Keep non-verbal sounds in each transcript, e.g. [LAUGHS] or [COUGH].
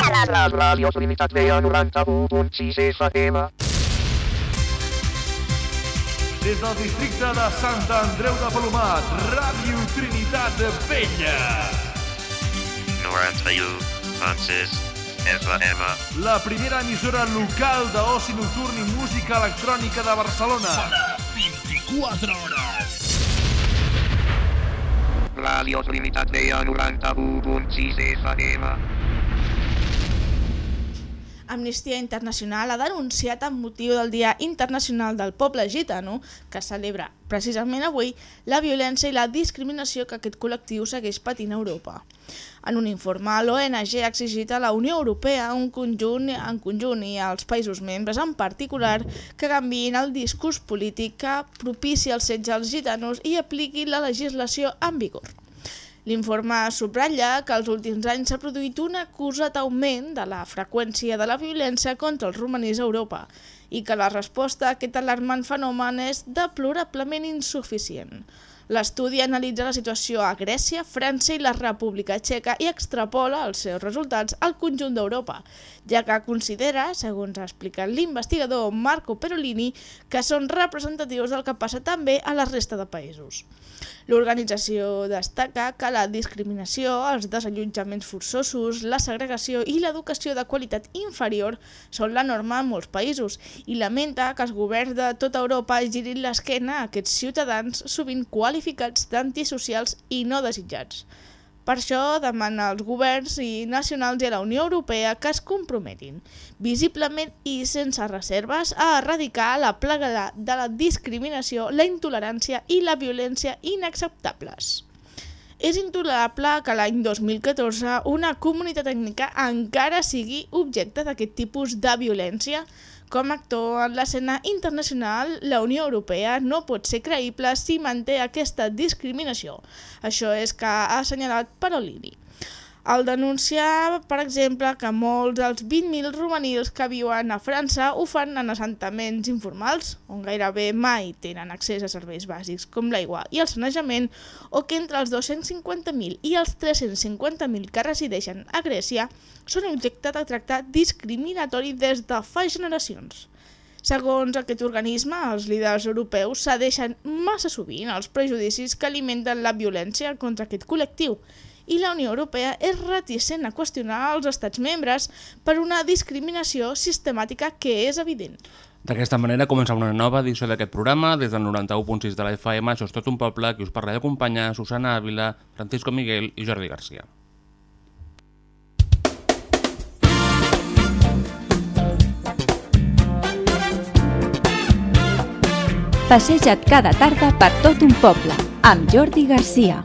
Ràdios Limitat veia 91.6 FM. Des del districte de Sant Andreu de Palomat, Ràdio Trinitat Vella. 91.6 FM. La primera emissora local d'oci nocturn i música electrònica de Barcelona. 24 hores. Ràdios Limitat veia 91.6 FM. Amnistia Internacional ha denunciat amb motiu del Dia Internacional del Poble Gitano, que celebra precisament avui, la violència i la discriminació que aquest col·lectiu segueix patint a Europa. En un informe, l'ONG ha exigit a la Unió Europea un conjunt en conjunt i als països membres en particular que canviïn el discurs polític que propici el setge als gitanos i apliquin la legislació en vigor. L'informe subratlla que als últims anys s'ha produït un acusat augment de la freqüència de la violència contra els romanís a Europa i que la resposta a aquest alarmant fenomen és deplorablement insuficient. L'estudi analitza la situació a Grècia, França i la República Txeca i extrapola els seus resultats al conjunt d'Europa, ja que considera, segons ha explicat l'investigador Marco Perolini, que són representatius del que passa també a la resta de països. L'organització destaca que la discriminació, els desallotjaments forçosos, la segregació i l'educació de qualitat inferior són la norma en molts països i lamenta que els governs de tota Europa girin l'esquena a aquests ciutadans sovint qualificats d'antisocials i no desitjats. Per això demana als governs i nacionals i a la Unió Europea que es comprometin, visiblement i sense reserves, a erradicar la plaga de la discriminació, la intolerància i la violència inacceptables. És intolerable que l'any 2014 una comunitat ètnica encara sigui objecte d'aquest tipus de violència. Com a actor en l'escena internacional, la Unió Europea no pot ser creïble si manté aquesta discriminació. Això és que ha assenyalat Parolini. El denunciar, per exemple, que molts dels 20.000 romanils que viuen a França ho fan en assentaments informals, on gairebé mai tenen accés a serveis bàsics com l'aigua i el sanejament, o que entre els 250.000 i els 350.000 que resideixen a Grècia són objecte de tractat discriminatori des de fa generacions. Segons aquest organisme, els líders europeus cedeixen massa sovint als prejudicis que alimenten la violència contra aquest col·lectiu i la Unió Europea és reticent a qüestionar els estats membres per una discriminació sistemàtica que és evident. D'aquesta manera comença una nova edició d'aquest programa des del 91.6 de la FM, això és tot un poble, que us parla d'acompanyar Susana Ávila, Francisco Miguel i Jordi Garcia. Passeja't cada tarda per tot un poble, amb Jordi Garcia.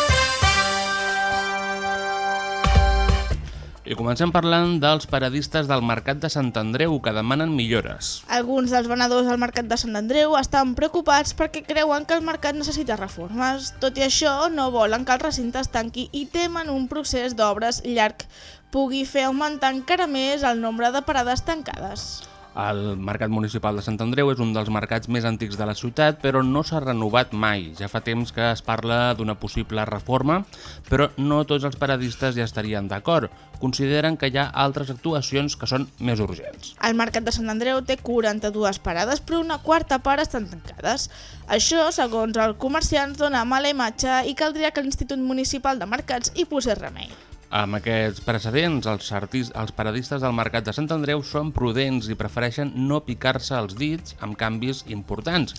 I comencem parlant dels paradistes del Mercat de Sant Andreu que demanen millores. Alguns dels venedors del Mercat de Sant Andreu estan preocupats perquè creuen que el mercat necessita reformes. Tot i això, no volen que el recinte es tanqui i temen un procés d'obres llarg pugui fer augmentar encara més el nombre de parades tancades. El Mercat Municipal de Sant Andreu és un dels mercats més antics de la ciutat, però no s'ha renovat mai. Ja fa temps que es parla d'una possible reforma, però no tots els paradistes ja estarien d'acord. Consideren que hi ha altres actuacions que són més urgents. El Mercat de Sant Andreu té 42 parades, però una quarta part estan tancades. Això, segons els comerciants, dona mala imatge i caldria que l'Institut Municipal de Mercats hi posés remei. Amb aquests precedents, els, els paradistes del Mercat de Sant Andreu són prudents i prefereixen no picar-se els dits amb canvis importants.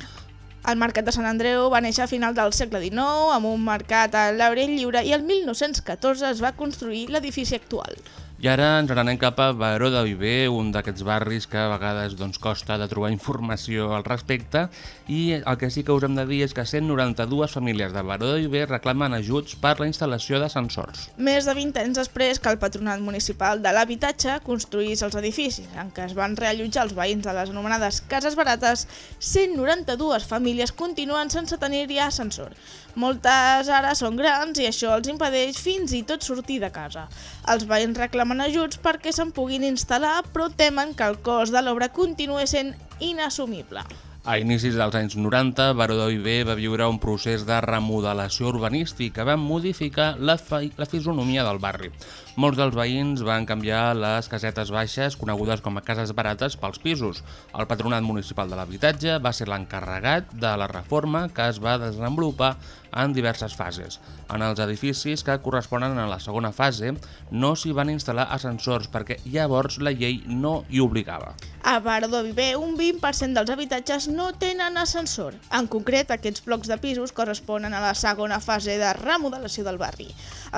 El Mercat de Sant Andreu va néixer a final del segle XIX amb un mercat a l'aire lliure i el 1914 es va construir l'edifici actual. I ara ens n'anem cap a Baró de Viver, un d'aquests barris que a vegades doncs, costa de trobar informació al respecte i el que sí que us hem de dir és que 192 famílies de Baró de Viver reclamen ajuts per la instal·lació d'ascensors. Més de 20 anys després que el Patronat Municipal de l'Habitatge construís els edificis en què es van reallotjar els veïns de les anomenades cases barates, 192 famílies continuen sense tenir-hi ascensor. Moltes ara són grans i això els impedeix fins i tot sortir de casa. Els veïns reclamen ajuts perquè se'n puguin instal·lar, però temen que el cost de l'obra continuï sent inassumible. A inicis dels anys 90, Baró de Viver va viure un procés de remodelació urbanístic que va modificar la, la fisonomia del barri. Molts dels veïns van canviar les casetes baixes, conegudes com a cases barates, pels pisos. El Patronat Municipal de l'Habitatge va ser l'encarregat de la reforma que es va desenvolupar en diverses fases. En els edificis que corresponen a la segona fase no s'hi van instal·lar ascensors perquè llavors la llei no hi obligava. A Baró de Viver, un 20% dels habitatges no tenen ascensor. En concret, aquests blocs de pisos corresponen a la segona fase de remodelació del barri.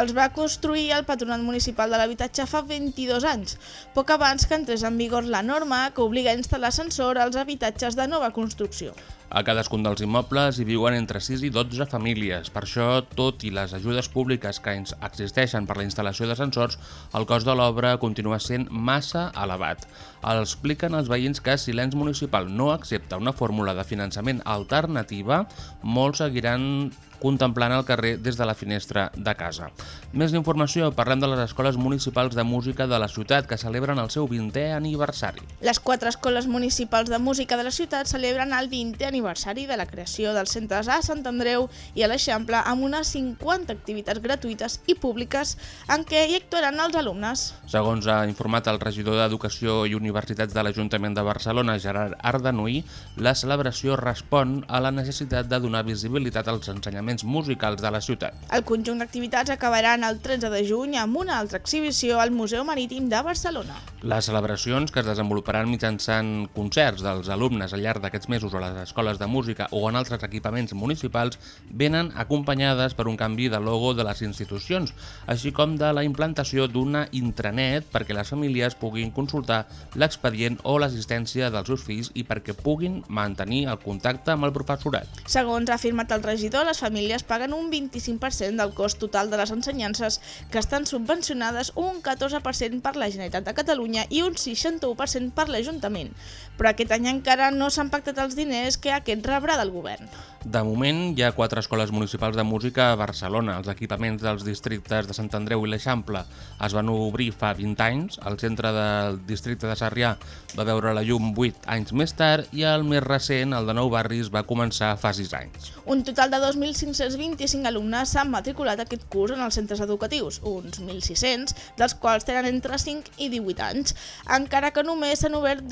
Els va construir el Patronat Municipal de l'Habitatge fa 22 anys, poc abans que entrés en vigor la norma que obliga a instal·lar ascensor als habitatges de nova construcció. A cadascun dels immobles hi viuen entre 6 i 12 famílies. Per això, tot i les ajudes públiques que existeixen per la instal·lació d'ascensors, el cost de l'obra continua sent massa elevat. Expliquen els veïns que si l'ens municipal no accepta una fórmula de finançament alternativa, molts seguiran contemplant el carrer des de la finestra de casa. Més informació, parlem de les escoles municipals de música de la ciutat que celebren el seu 20è aniversari. Les quatre escoles municipals de música de la ciutat celebren el 20è aniversari de la creació dels centres a Sant Andreu i a l'Eixample amb unes 50 activitats gratuïtes i públiques en què hi actuaran els alumnes. Segons ha informat el regidor d'Educació i Universitats de l'Ajuntament de Barcelona, Gerard Ardanuí, la celebració respon a la necessitat de donar visibilitat als ensenyaments musicals de la ciutat. El conjunt d'activitats acabaran el 13 de juny amb una altra exhibició al Museu Marítim de Barcelona. Les celebracions, que es desenvoluparan mitjançant concerts dels alumnes al llarg d'aquests mesos a les escoles de música o en altres equipaments municipals, venen acompanyades per un canvi de logo de les institucions, així com de la implantació d'una intranet perquè les famílies puguin consultar l'expedient o l'assistència dels seus fills i perquè puguin mantenir el contacte amb el professorat. Segons ha afirmat el regidor, les famílies paguen un 25% del cost total de les ensenyances que estan subvencionades, un 14% per la Generalitat de Catalunya i un 61% per l'Ajuntament. Però aquest any encara no s'han pactat els diners que aquest rebrà del govern. De moment, hi ha quatre escoles municipals de música a Barcelona. Els equipaments dels districtes de Sant Andreu i l'Eixample es van obrir fa 20 anys, el centre del districte de Sarrià va veure la llum 8 anys més tard i el més recent, el de Nou Barris, va començar fa 6 anys. Un total de 2.525 alumnes s'han matriculat aquest curs en els centres educatius, uns 1.600, dels quals tenen entre 5 i 18 anys, encara que només s'han obert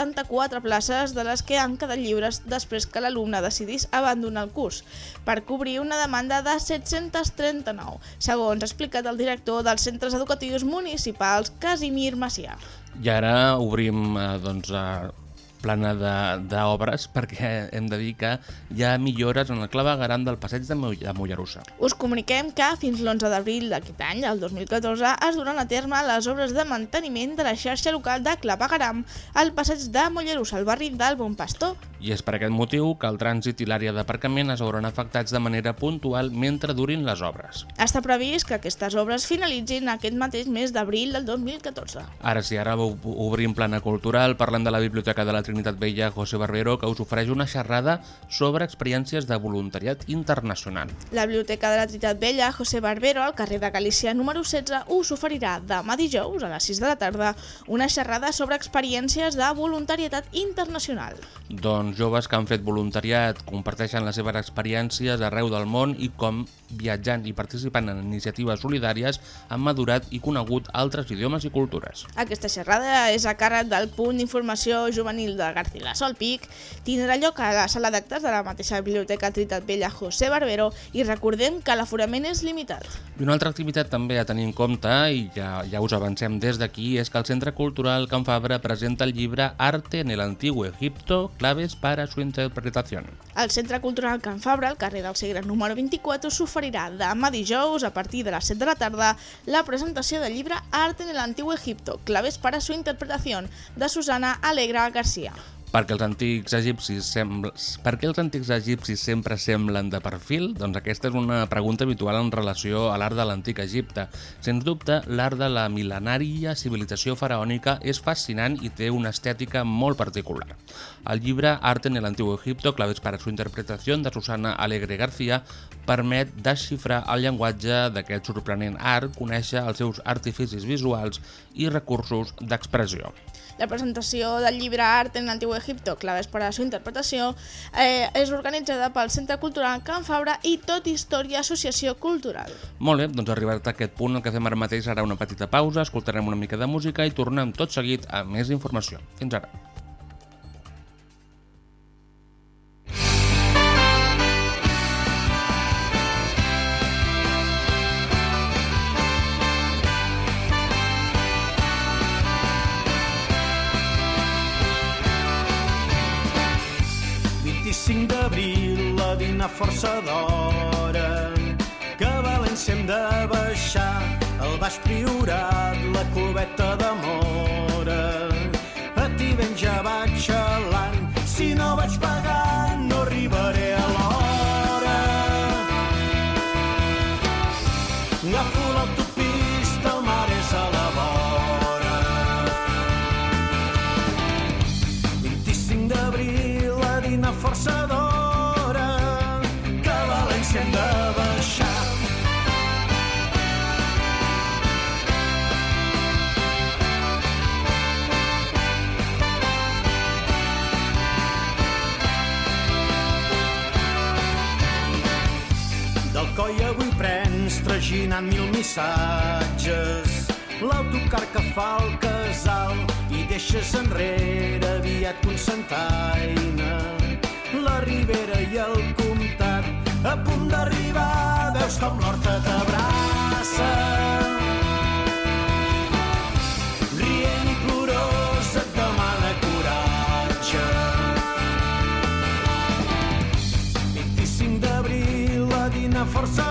274 places de les que han quedat lliures després que l'alumne decidís abandonar el curs, per cobrir una demanda de 739, segons ha explicat el director dels centres educatius municipals, Casimir Macià. I ara obrim eh, doncs, plana d'obres perquè hem de dir que hi ha millores en el clavegaram del passeig de, Moll de Mollerussa. Us comuniquem que fins l'11 d'abril d'aquest any, el 2014, es duran a terme les obres de manteniment de la xarxa local de clavegaram al passeig de Mollerussa, al barri del Bon Pastor. I és per aquest motiu que el trànsit i l'àrea d'aparcament es veuran afectats de manera puntual mentre durin les obres. Està previst que aquestes obres finalitzin aquest mateix mes d'abril del 2014. Ara sí, ara ob- obrim plana cultural, parlem de la Biblioteca de la Trinitat Vella José Barbero, que us ofereix una xerrada sobre experiències de voluntariat internacional. La Biblioteca de la Trinitat Vella, José Barbero, al carrer de Galícia número 16, us oferirà demà dijous a les 6 de la tarda una xerrada sobre experiències de voluntariat internacional. Doncs joves que han fet voluntariat comparteixen les seves experiències arreu del món i com viatjant i participant en iniciatives solidàries han madurat i conegut altres idiomes i cultures. Aquesta xerrada és a càrrec del punt d'informació juvenil de García Solpic, tindrà lloc a la sala d'actes de la mateixa Biblioteca Trinitat Vella José Barbero i recordem que l'aforament és limitat. I una altra activitat també a tenir en compte, i ja, ja us avancem des d'aquí, és que el Centre Cultural Can Fabra presenta el llibre Arte en el Antiguo Egipto, claves para su interpretación. El Centre Cultural Can Fabra, al carrer del Segre número 24, s'oferirà demà dijous, a partir de les 7 de la tarda, la presentació del llibre Arte en el Antiguo Egipto, claves para su interpretación, de Susana Alegra García. Perquè els antics egipcis, sembl... per què els antics egipcis sempre semblen de perfil? Doncs aquesta és una pregunta habitual en relació a l'art de l'antic Egipte. Sens dubte, l'art de la mil·lenària civilització faraònica és fascinant i té una estètica molt particular. El llibre Arte en el Antiguo Egipto, claves para su interpretación, de Susana Alegre García, permet desxifrar el llenguatge d'aquest sorprenent art, conèixer els seus artificis visuals i recursos d'expressió. La presentació del llibre Art en l'Antigu Egipto, claves per a la seva interpretació, eh, és organitzada pel Centre Cultural Can Fabra i Tot Història Associació Cultural. Molt bé, doncs arribat a aquest punt el que fem ara mateix serà una petita pausa, escoltarem una mica de música i tornem tot seguit a més informació. Fins ara. Missatges. L'autocar que fa el casal i deixes enrere aviat Constantaina la Ribera i el Comtat a punt d'arribar veus com l'horta t'abraça. Rient i et demana coratge. 25 d'abril la dina força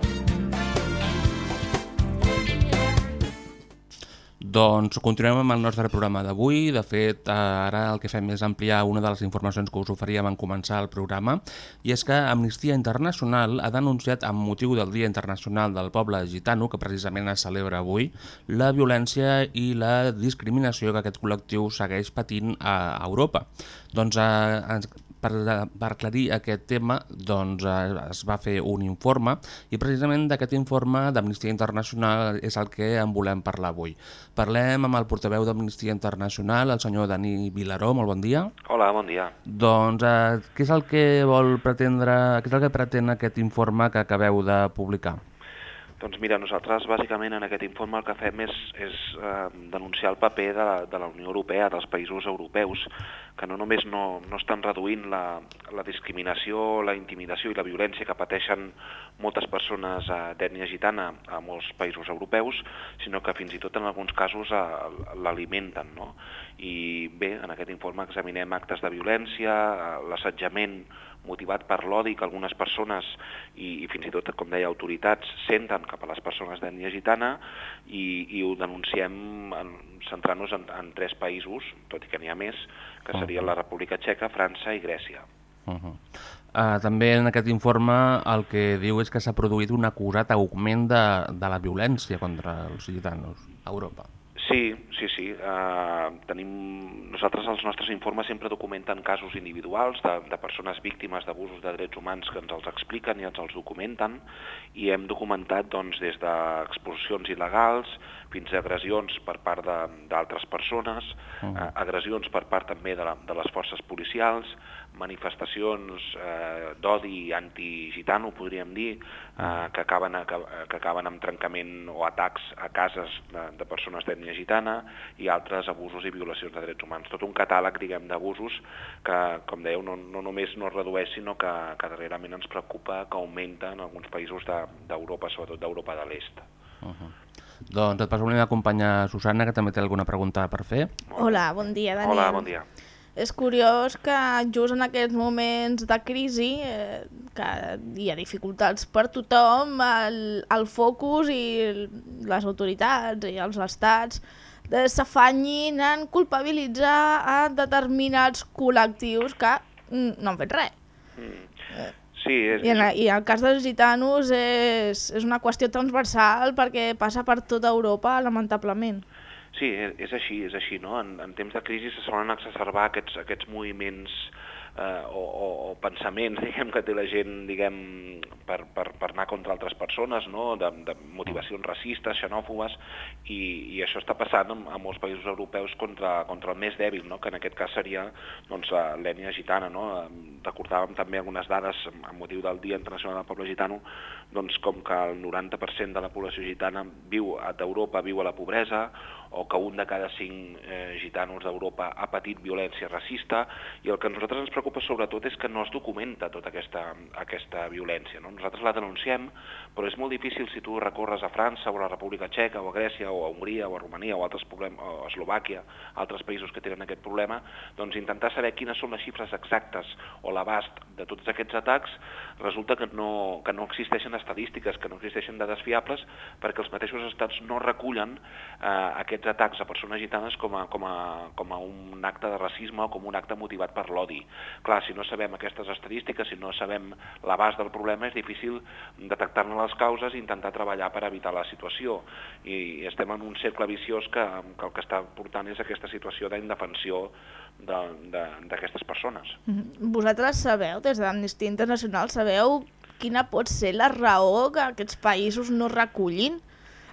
Doncs continuem amb el nostre programa d'avui. De fet, ara el que fem és ampliar una de les informacions que us oferíem en començar el programa, i és que Amnistia Internacional ha denunciat, amb motiu del Dia Internacional del Poble Gitano, que precisament es celebra avui, la violència i la discriminació que aquest col·lectiu segueix patint a Europa. Doncs eh, per, per aclarir aquest tema doncs, eh, es va fer un informe i precisament d'aquest informe d'Amnistia Internacional és el que en volem parlar avui. Parlem amb el portaveu d'Amnistia Internacional, el senyor Dani Vilaró, molt bon dia. Hola, bon dia. Doncs eh, què és el que vol pretendre, què és el que pretén aquest informe que acabeu de publicar? Doncs mira, nosaltres bàsicament en aquest informe el que fem és, és eh, denunciar el paper de la, de la Unió Europea, dels països europeus, que no només no, no estan reduint la, la discriminació, la intimidació i la violència que pateixen moltes persones eh, d'ètnia gitana a molts països europeus, sinó que fins i tot en alguns casos eh, l'alimenten. No? I bé, en aquest informe examinem actes de violència, eh, l'assetjament motivat per l'odi que algunes persones i, i fins i tot, com deia, autoritats senten cap a les persones d'ètnia gitana i, i ho denunciem en- centrant-nos en, en tres països, tot i que n'hi ha més, que serien la República Txeca, França i Grècia. Uh -huh. uh, també en aquest informe el que diu és que s'ha produït un acusat augment de, de la violència contra els gitanos a Europa. Sí, sí, sí. Uh, tenim... Nosaltres els nostres informes sempre documenten casos individuals de, de persones víctimes d'abusos de drets humans que ens els expliquen i ens els documenten i hem documentat doncs, des d'expulsions il·legals, fins a agressions per part de- d'altres persones, eh, agressions per part també de, la, de les forces policials, manifestacions eh, d'odi anti-gitano, podríem dir, eh, que, acaben, a- que, que acaben amb trencament o atacs a cases de, de persones d'ètnia gitana i altres abusos i violacions de drets humans. Tot un catàleg, diguem, d'abusos que, com dèieu, no, no només no es redueix, sinó que, que darrerament ens preocupa que augmenta en alguns països de- d'Europa, sobretot d'Europa de l'Est. Uh -huh. Doncs et passo la meva companya Susana, que també té alguna pregunta per fer. Hola, bon dia, Daniel. Hola, bon dia. És curiós que just en aquests moments de crisi, eh, que hi ha dificultats per tothom, el, el focus i les autoritats i els estats eh, s'afanyin en culpabilitzar a determinats col·lectius que mm, no han fet res. Sí, és, I en, I el cas dels gitanos és, és una qüestió transversal perquè passa per tota Europa, lamentablement. Sí, és, és així, és així, no? En, en temps de crisi se solen exacerbar aquests, aquests moviments eh, o, o, o pensaments, [LAUGHS] diguem, que té la gent, diguem, per, per, per anar contra altres persones, no? De, de motivacions racistes, xenòfobes, i, i això està passant en, en molts països europeus contra, contra el més dèbil, no? Que en aquest cas seria doncs, l'ètnia gitana, no? Recordàvem també algunes dades amb motiu del Dia Internacional del Poble Gitano, doncs com que el 90% de la població gitana viu a d'Europa viu a la pobresa, o que un de cada cinc eh, gitanos d'Europa ha patit violència racista, i el que a nosaltres ens preocupa sobretot és que no es documenta tota aquesta, aquesta violència. No? Nosaltres la denunciem, però és molt difícil si tu recorres a França o a la República Txeca o a Grècia o a Hongria o a Romania o altres problem o a Eslovàquia, altres països que tenen aquest problema, doncs intentar saber quines són les xifres exactes o l'abast de tots aquests atacs, resulta que no, que no existeixen estadístiques, que no existeixen dades fiables, perquè els mateixos estats no recullen eh, aquests atacs a persones gitanes com a, com, a, com a un acte de racisme o com un acte motivat per l'odi. Clar, si no sabem aquestes estadístiques, si no sabem l'abast del problema, és difícil detectar-ne les causes i intentar treballar per evitar la situació. I estem en un cercle viciós que, que el que està portant és aquesta situació d'indefensió d'aquestes persones. Mhm. Vosaltres sabeu, des d'Amnistia Internacional, sabeu quina pot ser la raó que aquests països no recullin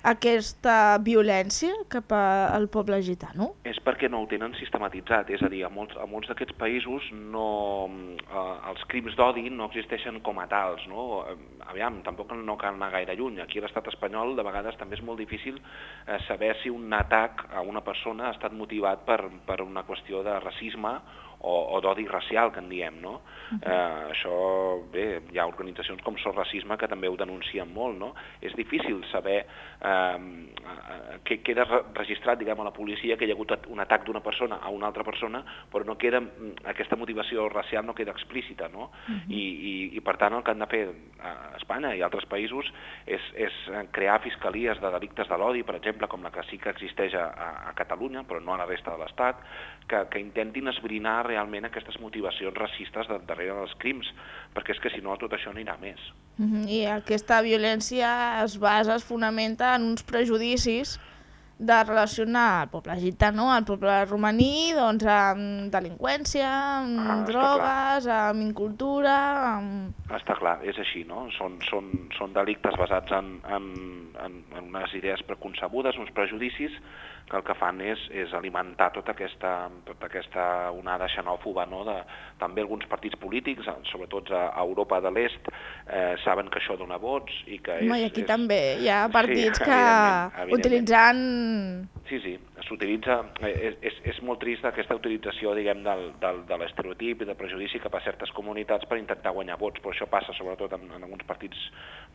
aquesta violència cap al poble gitano? és perquè no ho tenen sistematitzat, és a dir, a molts, molts d'aquests països no, eh, els crims d'odi no existeixen com a tals, no? Aviam, tampoc no cal anar gaire lluny. Aquí a l'estat espanyol de vegades també és molt difícil eh, saber si un atac a una persona ha estat motivat per, per una qüestió de racisme o, o d'odi racial, que en diem, no? Eh, això, bé, hi ha organitzacions com Sor Racisme que també ho denuncien molt, no? És difícil saber eh, eh, que queda re- registrat, diguem, a la policia que hi ha hagut un atac d'una persona a una altra persona, però no queda, mm, aquesta motivació racial no queda explícita, no? I, i, I per tant el que han de fer a Espanya i altres països és, és eh, crear fiscalies de delictes de l'odi, per exemple, com la que sí que existeix a- a Catalunya, però no a la resta de l'Estat, que, que intentin esbrinar realment aquestes motivacions racistes de, darrere dels crims, perquè és que si no tot això anirà més. Mhm, I aquesta violència es basa, es fonamenta en uns prejudicis de relacionar el poble gitano, el poble romaní, doncs amb delinqüència, amb Ah, drogues, amb incultura, amb... Està clar, és així, no? Són, són, són delictes basats en, en, en, en unes idees preconcebudes, uns prejudicis, que el que fan és, és alimentar tota aquesta, tota aquesta onada xenòfoba, no? De, també alguns partits polítics, eh, sobretot a, a Europa de l'Est, eh, saben que això dona vots i que és... Home, i aquí és... també hi ha partits Sí, [LAUGHS] que evidentment, evidentment. utilitzant... Sí, sí, s'utilitza, eh, és, és, és molt trist aquesta utilització, diguem, del, del, de l'estereotip i del prejudici cap a certes comunitats per intentar guanyar vots, però això passa sobretot en, en alguns partits,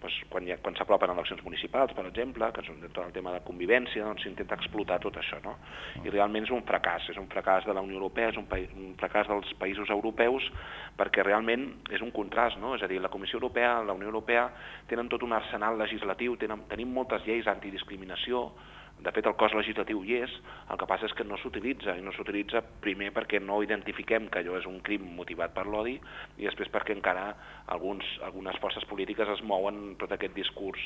doncs, quan, ha- quan s'apropen eleccions municipals, per exemple, que són tot el tema de convivència, doncs s'intenta explotar tot això, no? I realment és un fracàs, és un fracàs de la Unió Europea, és un, un fracàs dels països europeus, perquè realment és un contrast, no? És a dir, la Comissió Europea, la Unió Europea, tenen tot un arsenal legislatiu, tenen, tenim moltes lleis antidiscriminació, de fet, el cos legislatiu hi és, el que passa és que no s'utilitza, i no s'utilitza primer perquè no identifiquem que allò és un crim motivat per l'odi, i després perquè encara alguns, algunes forces polítiques es mouen tot aquest discurs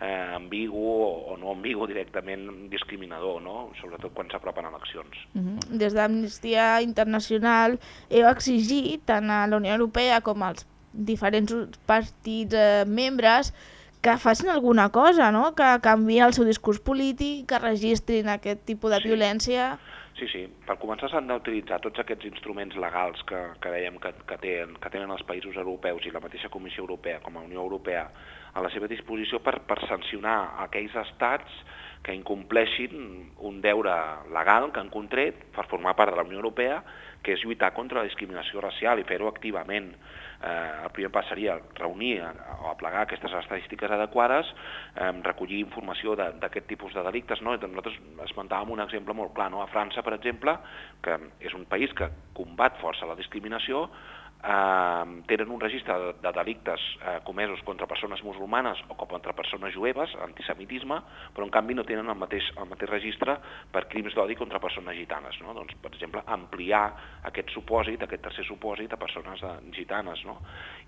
eh, ambigu o, no ambigu, directament discriminador, no? sobretot quan s'apropen eleccions. Mhm. Des d'Amnistia Internacional heu exigit tant a la Unió Europea com als diferents partits eh, membres que facin alguna cosa, no? que canviï el seu discurs polític, que registrin aquest tipus de Sí. violència. Sí, sí. Per començar s'han d'utilitzar tots aquests instruments legals que, que dèiem que, que, tenen, que tenen els països europeus i la mateixa Comissió Europea com a Unió Europea a la seva disposició per, per sancionar aquells estats que incompleixin un deure legal que han contret per formar part de la Unió Europea, que és lluitar contra la discriminació racial i fer-ho activament. Eh, el primer pas seria reunir eh, o aplegar aquestes estadístiques adequades, eh, recollir informació d'aquest tipus de delictes. No? Nosaltres esmentàvem un exemple molt clar. No? A França, per exemple, que és un país que combat força la discriminació, eh, tenen un registre de, de delictes eh, comesos contra persones musulmanes o contra persones jueves, antisemitisme, però en canvi no tenen el mateix, el mateix registre per crims d'odi contra persones gitanes. No? Doncs, per exemple, ampliar aquest supòsit, aquest tercer supòsit a persones de, gitanes. No?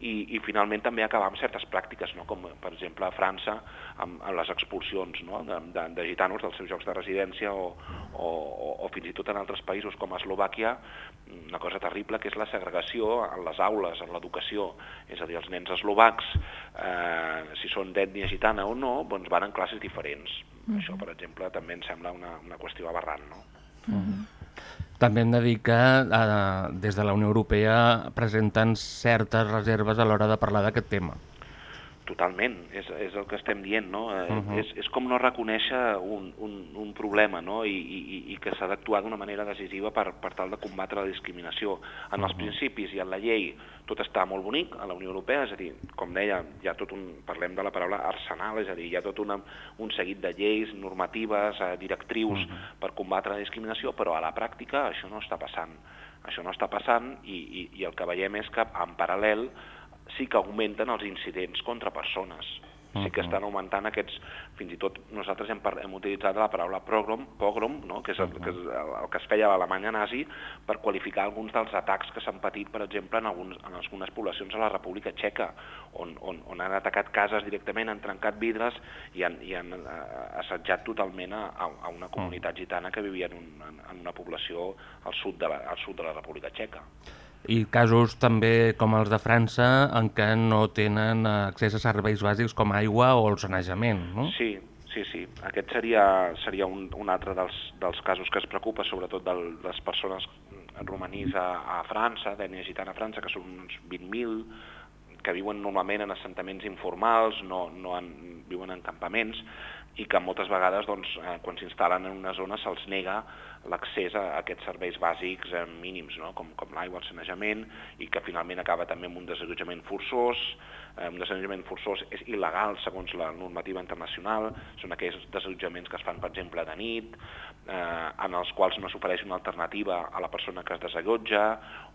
I, I finalment també acabar amb certes pràctiques, no? com per exemple a França amb, amb les expulsions no? de, de, de gitanos dels seus llocs de residència o, o, o, o fins i tot en altres països com a Eslovàquia una cosa terrible que és la segregació en les aules, en l'educació. És a dir, els nens eslovacs, eh, si són d'ètnia gitana o no, doncs van en classes diferents. Això, per exemple, també em sembla una, una qüestió aberrant. No? També hem de dir que eh, des de la Unió Europea presenten certes reserves a l'hora de parlar d'aquest tema. Totalment, és, és el que estem dient, no? Uh Mhm. -huh. és, és com no reconèixer un, un, un problema, no? I, i, i que s'ha d'actuar d'una manera decisiva per, per tal de combatre la discriminació. En els principis i en la llei tot està molt bonic a la Unió Europea, és a dir, com deia, hi ha tot un, parlem de la paraula arsenal, és a dir, hi ha tot una, un seguit de lleis, normatives, eh, directrius per combatre la discriminació, però a la pràctica això no està passant. Això no està passant i, i, i el que veiem és que en paral·lel sí que augmenten els incidents contra persones. Sí que estan augmentant aquests, fins i tot nosaltres hem, hem utilitzat la paraula pogrom, pogrom no? que és, el, que és el, el que es feia a l'Alemanya nazi per qualificar alguns dels atacs que s'han patit, per exemple, en, alguns, en algunes poblacions a la República Txeca, on, on, on han atacat cases directament, han trencat vidres i han, i han eh, assetjat totalment a, a una comunitat gitana que vivia en, un, en, en una població al sud, de la, al sud de la República Txeca. I casos també com els de França en què no tenen accés a serveis bàsics com aigua o el sanejament, no? Sí, sí, sí. Aquest seria, seria un, un altre dels, dels casos que es preocupa, sobretot de les persones romanís a, a França, d'ètnia gitana a França, que són uns 20.000, que viuen normalment en assentaments informals, no, no en, viuen en campaments, i que moltes vegades, doncs, eh, quan s'instal·len en una zona, se'ls nega l'accés a aquests serveis bàsics eh, mínims, no? com, com l'aigua, el sanejament, i que finalment acaba també amb un desallotjament forçós. Eh, un desallotjament forçós és il·legal segons la normativa internacional, són aquells desallotjaments que es fan, per exemple, de nit, eh, en els quals no s'ofereix una alternativa a la persona que es desallotja,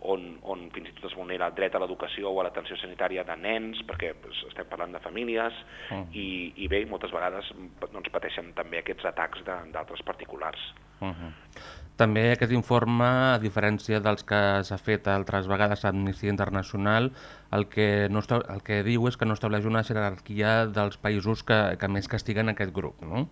on, on fins i tot es vulnera el dret a l'educació o a l'atenció sanitària de nens, perquè estem parlant de famílies, Mm. i, i bé, moltes vegades doncs, pateixen també aquests atacs d'altres particulars. Uh -huh. També aquest informe, a diferència dels que s'ha fet altres vegades a Amnistia Internacional, el que, no el que diu és que no estableix una jerarquia dels països que, que més castiguen aquest grup, no?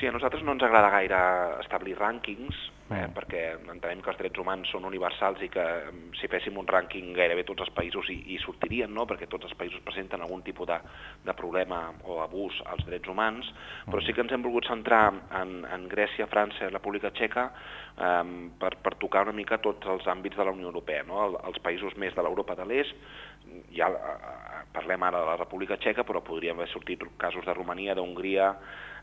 Sí, a nosaltres no ens agrada gaire establir rànquings, eh, Mm. perquè entenem que els drets humans són universals i que mm, si féssim un rànquing gairebé tots els països hi, hi sortirien, no? perquè tots els països presenten algun tipus de, de problema o abús als drets humans, però sí que ens hem volgut centrar en, en Grècia, França i la República Txeca eh, per, per tocar una mica tots els àmbits de la Unió Europea, no? El, els països més de l'Europa de l'Est, ja eh, parlem ara de la República Txeca, però podrien haver sortit casos de Romania, d'Hongria,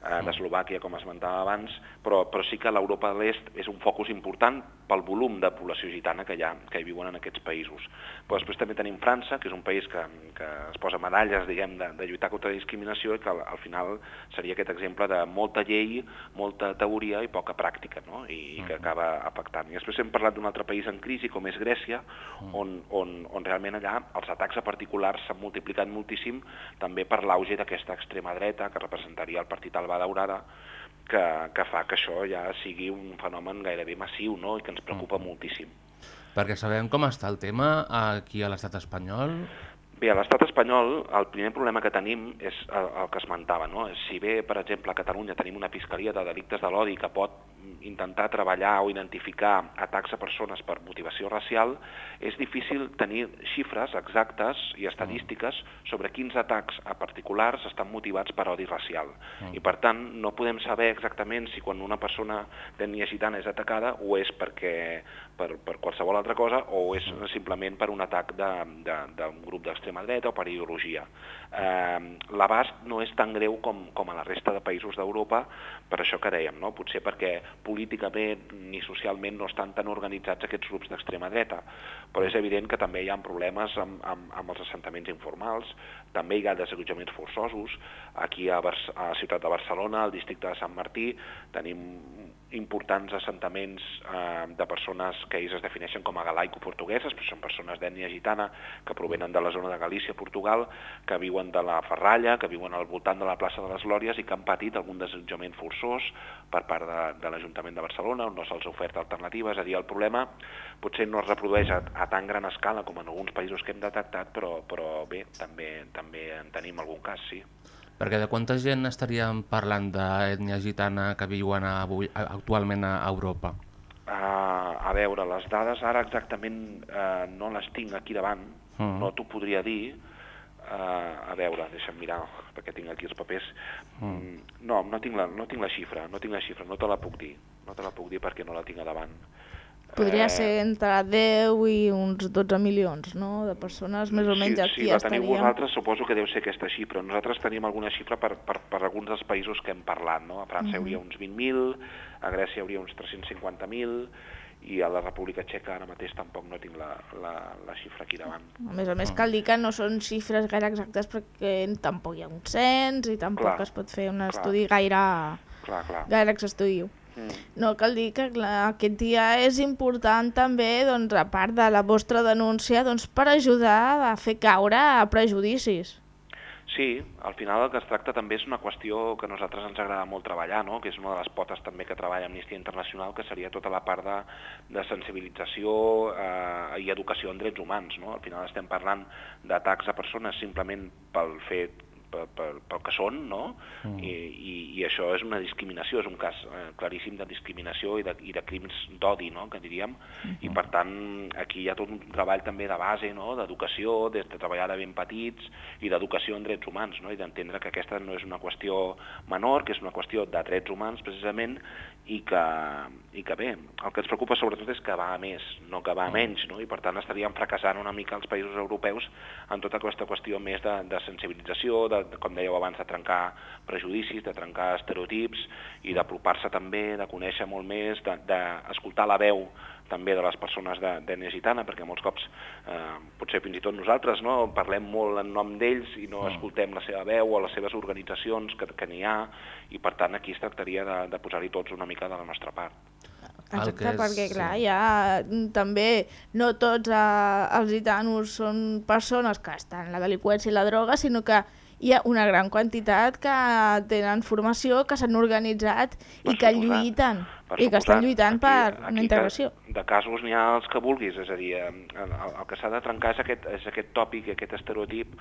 eh, d'Eslovàquia, com esmentava abans, però, però sí que l'Europa de l'Est és un focus important pel volum de població gitana que hi ha, que hi viuen en aquests països. Però després també tenim França, que és un país que, que es posa medalles, diguem, de, de lluitar contra la discriminació i que al, al final seria aquest exemple de molta llei, molta teoria i poca pràctica, no? I, i que acaba afectant. I després hem parlat d'un altre país en crisi, com és Grècia, on, on, on realment allà els atacs a particulars s'han multiplicat moltíssim també per l'auge d'aquesta extrema dreta que representaria el partit Alba Daurada, que, que fa que això ja sigui un fenomen gairebé massiu no? i que ens preocupa moltíssim. Perquè sabem com està el tema aquí a l'estat espanyol. Bé, a l'estat espanyol el primer problema que tenim és el, el que esmentava. No? Si bé, per exemple, a Catalunya tenim una fiscalia de delictes de l'odi que pot intentar treballar o identificar atacs a persones per motivació racial, és difícil tenir xifres exactes i estadístiques sobre quins atacs a particulars estan motivats per odi racial. I per tant, no podem saber exactament si quan una persona d'ètnia gitana és atacada o és perquè per, per qualsevol altra cosa o és simplement per un atac d'un de, de, d'un grup d'extrema dreta o per ideologia. Eh, L'abast no és tan greu com, com a la resta de països d'Europa, per això que dèiem, no? potser perquè políticament ni socialment no estan tan organitzats aquests grups d'extrema dreta, però és evident que també hi ha problemes amb, amb, amb els assentaments informals, també hi ha desallotjaments forçosos, aquí a, Bar a ciutat de Barcelona, al districte de Sant Martí, tenim importants assentaments eh, de persones que ells es defineixen com a galaico-portugueses, però són persones d'ètnia gitana que provenen de la zona de Galícia, Portugal, que viuen de la Ferralla, que viuen al voltant de la plaça de les Glòries i que han patit algun desallotjament forçós per part de, de l'Ajuntament de Barcelona, on no se'ls ha ofert alternativa. És a dir, el problema potser no es reprodueix a, a tan gran escala com en alguns països que hem detectat, però, però bé, també, també en tenim algun cas, sí. Perquè de quanta gent estaríem parlant d'ètnia gitana que viuen avui, actualment a Europa? Uh, a veure, les dades ara exactament uh, no les tinc aquí davant, uh Mm. -huh. no t'ho podria dir. Uh, a veure, deixa'm mirar, perquè tinc aquí els papers. Mm. No, no tinc, la, no tinc la xifra, no tinc la xifra, no te la puc dir. No te la puc dir perquè no la tinc a davant. Podria Eh, ser entre 10 i uns 12 milions, no?, de persones més o menys si, aquí si la teniu vosaltres, suposo que deu ser aquesta xifra. Nosaltres tenim alguna xifra per, per, per alguns dels països que hem parlat. No? A França hi hauria Mhm. uns 20.000, a Grècia hi hauria uns 350.000, i a la República Txeca ara mateix tampoc no tinc la, la, la xifra aquí davant. A més a Mm. més cal dir que no són xifres gaire exactes perquè tampoc hi ha un cens i tampoc Clar, es pot fer un clar. estudi gaire, Clar, clar. gaire exhaustiu. Mm. No, cal dir que clar, aquest dia és important també, doncs, a part de la vostra denúncia, doncs, per ajudar a fer caure a prejudicis. Sí, al final el que es tracta també és una qüestió que a nosaltres ens agrada molt treballar, no? que és una de les potes també que treballa Amnistia Internacional, que seria tota la part de, de sensibilització eh, i educació en drets humans. No? Al final estem parlant d'atacs a persones simplement pel fet pel, pel, pel que són, no? Mm. I, i, I això és una discriminació, és un cas eh, claríssim de discriminació i de, i de crims d'odi, no?, que diríem, mm. i per tant aquí hi ha tot un treball també de base, no?, d'educació, de, de treballar de ben petits i d'educació en drets humans, no?, i d'entendre que aquesta no és una qüestió menor, que és una qüestió de drets humans precisament, i que, i que bé, el que ens preocupa sobretot és que va a més, no que va a menys, no? i per tant estaríem fracassant una mica els països europeus en tota aquesta qüestió més de, de sensibilització, de, de, com dèieu abans, de trencar prejudicis, de trencar estereotips i d'apropar-se també, de conèixer molt més, d'escoltar de, de la veu també de les persones d'ètnia gitana, perquè molts cops, eh, potser fins i tot nosaltres, no, parlem molt en nom d'ells i no escoltem la seva veu o les seves organitzacions que, que n'hi ha, i per tant aquí es tractaria de, de posar-hi tots una mica de la nostra part. Exacte, perquè clar, sí. ja mm, també no tots eh, els gitanos són persones que estan en la delinqüència i la droga, sinó que hi ha una gran quantitat que tenen formació, que s'han organitzat i que lluiten, per i que estan lluitant Aquí- per una integració. De, de casos n'hi ha els que vulguis, és a dir, eh, el, el que s'ha de trencar és aquest, és aquest tòpic, aquest estereotip.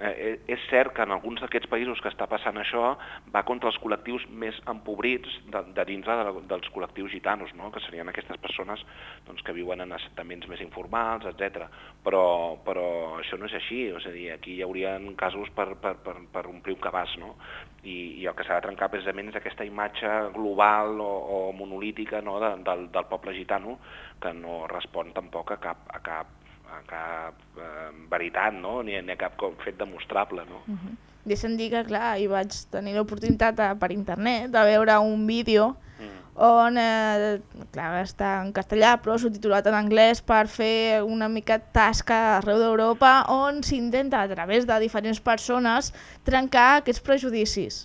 Eh, és cert que en alguns d'aquests països que està passant això va contra els col·lectius més empobrits de, de dins de, dels col·lectius gitanos, no? que serien aquestes persones doncs, que viuen en assentaments més informals, etc. Però, però això no és així, és a dir, aquí hi haurien casos per, per, per, per omplir un cabàs, no? I, i el que s'ha de trencar precisament és aquesta imatge global o, o monolítica no? de, del, del poble gitano que no respon tampoc a cap, a cap, a cap eh, veritat, no? ni, ni a cap fet demostrable. No? Uh -huh. Deixa'm dir que, clar, hi vaig tenir l'oportunitat eh, per internet de veure un vídeo on, eh, clar, està en castellà però subtitulat en anglès per fer una mica tasca arreu d'Europa on s'intenta a través de diferents persones trencar aquests prejudicis.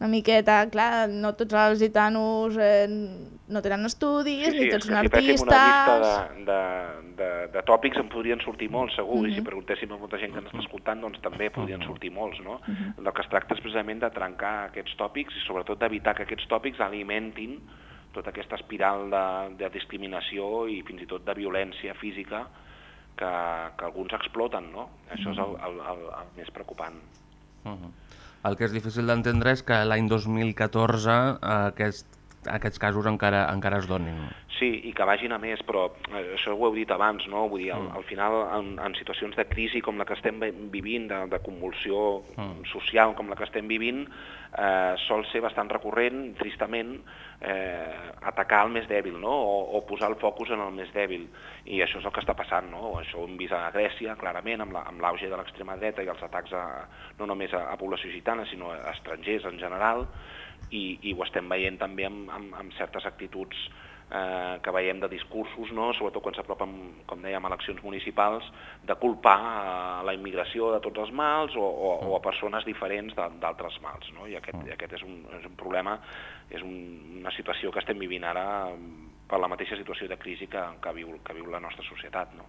Una miqueta, clar, no tots els gitanos eh, no tenen estudis, ni tots són que si féssim una llista artistes... de, de, de, de tòpics en podrien sortir molts, segur, i si preguntéssim a molta gent que ens està escoltant, doncs també podrien sortir molts, no? Mhm. Del que es tracta és precisament de trencar aquests tòpics i sobretot d'evitar que aquests tòpics alimentin tota aquesta espiral de, de discriminació i fins i tot de violència física que, que alguns exploten, no? Això és el, el, el, el més preocupant. Uh -huh. El que és difícil d'entendre és que l'any 2014 eh, aquest aquests casos encara, encara es donin. Sí, i que vagin a més, però eh, això ho heu dit abans, no? Vull dir, al, Mm. al final, en, en situacions de crisi com la que estem vi- vivint, de, de convulsió Mm. social com la que estem vivint, eh, sol ser bastant recurrent, tristament, eh, atacar el més dèbil, no? O, o posar el focus en el més dèbil. I això és el que està passant, no? Això ho hem vist a Grècia, clarament, amb la- amb l'auge de l'extrema dreta i els atacs a, no només a, a població gitana, sinó a estrangers en general, i, i ho estem veient també amb, amb, amb certes actituds eh, que veiem de discursos, no? sobretot quan s'apropen, com dèiem, eleccions municipals, de culpar a la immigració de tots els mals o, o, o a persones diferents d'altres mals. No? I aquest, i aquest és, un, és un problema, és un, una situació que estem vivint ara mm, per la mateixa situació de crisi que, que, viu, que viu la nostra societat. No?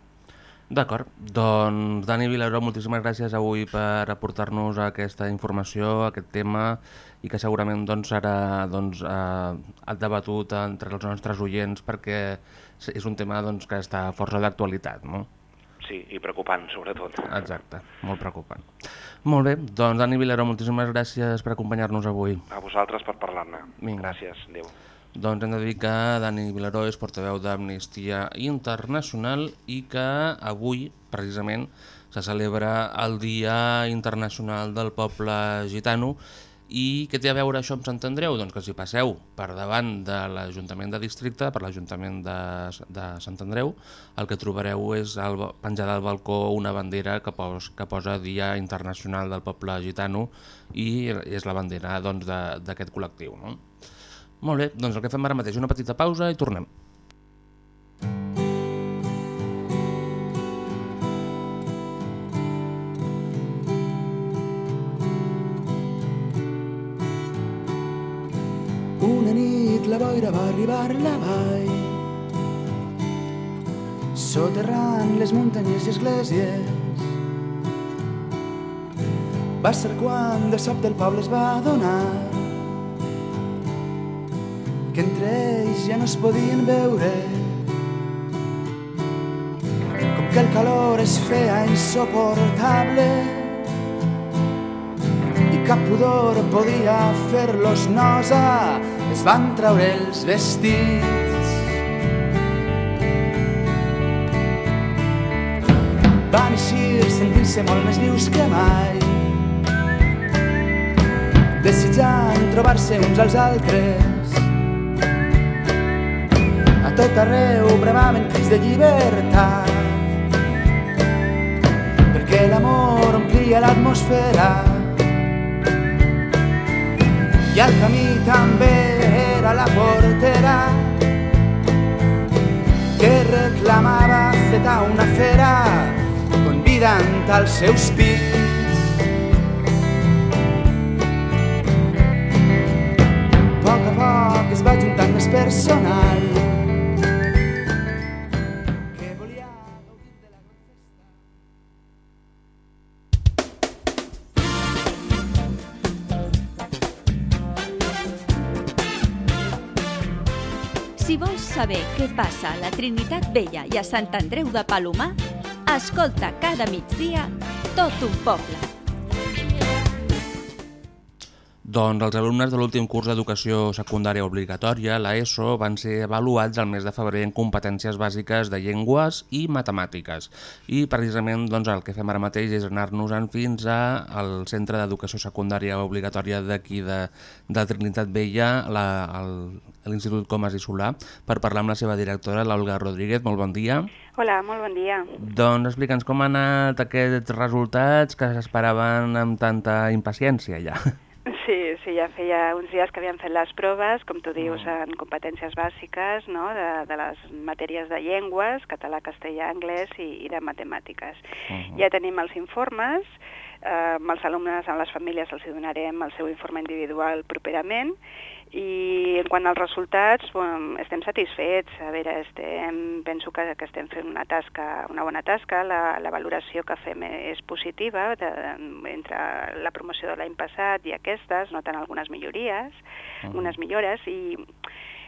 D'acord, doncs Dani Vilaró, moltíssimes gràcies avui per aportar-nos aquesta informació, aquest tema, i que segurament doncs, serà doncs, eh, debatut entre els nostres oients perquè és un tema doncs, que està força d'actualitat, no? Sí, i preocupant, sobretot. Exacte, molt preocupant. Molt bé, doncs Dani Vilaró, moltíssimes gràcies per acompanyar-nos avui. A vosaltres per parlar-ne. Gràcies, adéu. Doncs hem de dir que Dani Vilaró és portaveu d'Amnistia Internacional i que avui, precisament, se celebra el Dia Internacional del Poble Gitano i què té a veure això amb Sant Andreu? Doncs que si passeu per davant de l'Ajuntament de Districte, per l'Ajuntament de, de Sant Andreu, el que trobareu és el, penjada al balcó una bandera que, pos, que posa Dia Internacional del Poble Gitano i és la bandera doncs, d'aquest col·lectiu. No? Molt bé, doncs el que fem ara mateix, una petita pausa i tornem. Una nit la boira va arribar la vall soterrant les muntanyes i esglésies. Va ser quan de sobte el poble es va adonar ja no es podien veure. Com que el calor es feia insoportable i cap pudor podia fer-los nosa es van traure els vestits. Van eixir sentint-se molt més vius que mai desitjant trobar-se uns als altres tot arreu bramaven crits de llibertat. Perquè l'amor omplia l'atmosfera. I el camí també era la portera que reclamava feta una fera convidant als seus pits. Poc a poc es va juntant més personal què passa a la Trinitat Vella i a Sant Andreu de Palomar, escolta cada migdia tot un poble. Doncs els alumnes de l'últim curs d'educació secundària obligatòria, la ESO, van ser avaluats el mes de febrer en competències bàsiques de llengües i matemàtiques. I precisament doncs, el que fem ara mateix és anar-nos-en fins a- al Centre d'Educació Secundària Obligatòria d'aquí de, de Trinitat Vella, la- el- l'Institut Comas i Solà, per parlar amb la seva directora, l'Olga Rodríguez. Molt bon dia. Hola, molt bon dia. Doncs explica'ns com han anat aquests resultats que s'esperaven amb tanta impaciència ja. Sí, sí, ja feia uns dies que havíem fet les proves, com tu dius, en competències bàsiques, no?, de, de les matèries de llengües, català, castellà, anglès i, i de matemàtiques. Ja tenim els informes, eh, amb els alumnes, amb les famílies els donarem el seu informe individual properament, i en quant als resultats, bueno, estem satisfets. A veure, estem, penso que, que estem fent una tasca, una bona tasca. La, la valoració que fem és positiva de, entre la promoció de l'any passat i aquesta, es noten algunes millories, unes millores, i,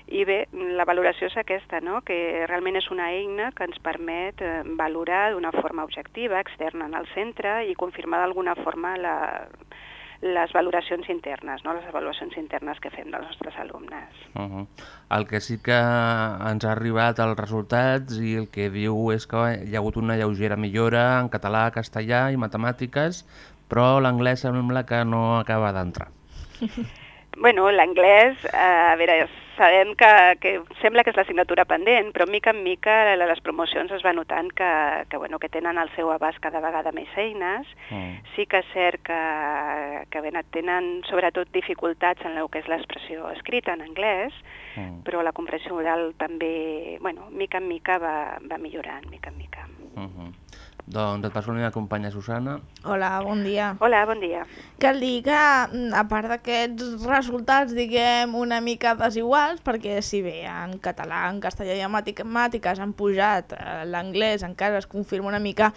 i bé, la valoració és aquesta, no? que realment és una eina que ens permet eh, valorar d'una forma objectiva, externa en el centre i confirmar d'alguna forma la, les valoracions internes, no? les avaluacions internes que fem dels nostres alumnes. Uh -huh. El que sí que ens ha arribat els resultats i el que diu és que hi ha hagut una lleugera millora en català, castellà i matemàtiques, però l'anglès sembla que no acaba d'entrar. [LAUGHS] Bueno, l'anglès, eh, a veure, sabem que, que sembla que és l'assignatura pendent, però mica en mica les promocions es va notant que, que, bueno, que tenen al seu abast cada vegada més eines. Mm. Sí que és cert que, que ben, tenen sobretot dificultats en el que és l'expressió escrita en anglès, mm. però la comprensió oral també, bueno, mica en mica va, va millorant, mica en mica. Mm -hmm. Doncs et passo la meva companya Susana. Hola, bon dia. Hola, bon dia. Cal dir que, mm, a part d'aquests resultats, diguem, una mica desiguals, perquè si bé en català, en castellà i en matemàtiques han pujat, eh, l'anglès encara es confirma una mica,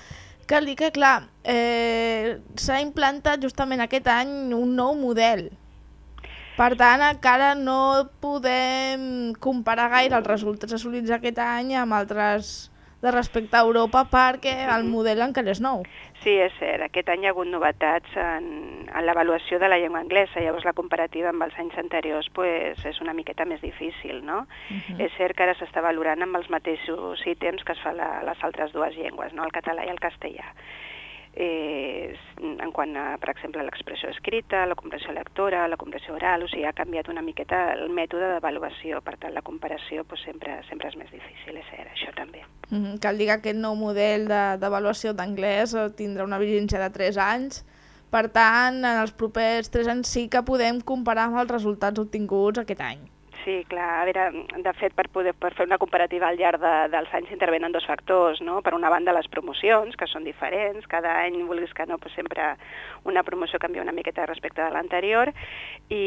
cal dir que, clar, eh, s'ha implantat justament aquest any un nou model. Per tant, encara no podem comparar gaire els resultats assolits aquest any amb altres de respecte a Europa perquè el model encara és nou. Sí, és cert. Aquest any hi ha hagut novetats en, en l'avaluació de la llengua anglesa, llavors la comparativa amb els anys anteriors pues, és una miqueta més difícil, no? Uh -huh. És cert que ara s'està valorant amb els mateixos ítems que es fa la, les altres dues llengües, no? el català i el castellà eh, en quant a, per exemple, l'expressió escrita, la comprensió lectora, la comprensió oral, o sigui, ha canviat una miqueta el mètode d'avaluació, per tant, la comparació pues, sempre, sempre és més difícil, és cert, això també. Mm -hmm. Cal dir que aquest nou model d'avaluació d'anglès eh, tindrà una vigència de 3 anys, per tant, en els propers 3 anys sí que podem comparar amb els resultats obtinguts aquest any. Sí, clar, a veure, de fet, per, poder, per fer una comparativa al llarg de, dels anys intervenen dos factors, no? Per una banda, les promocions, que són diferents, cada any, vulguis que no, pues sempre una promoció canvia una miqueta respecte de l'anterior, i,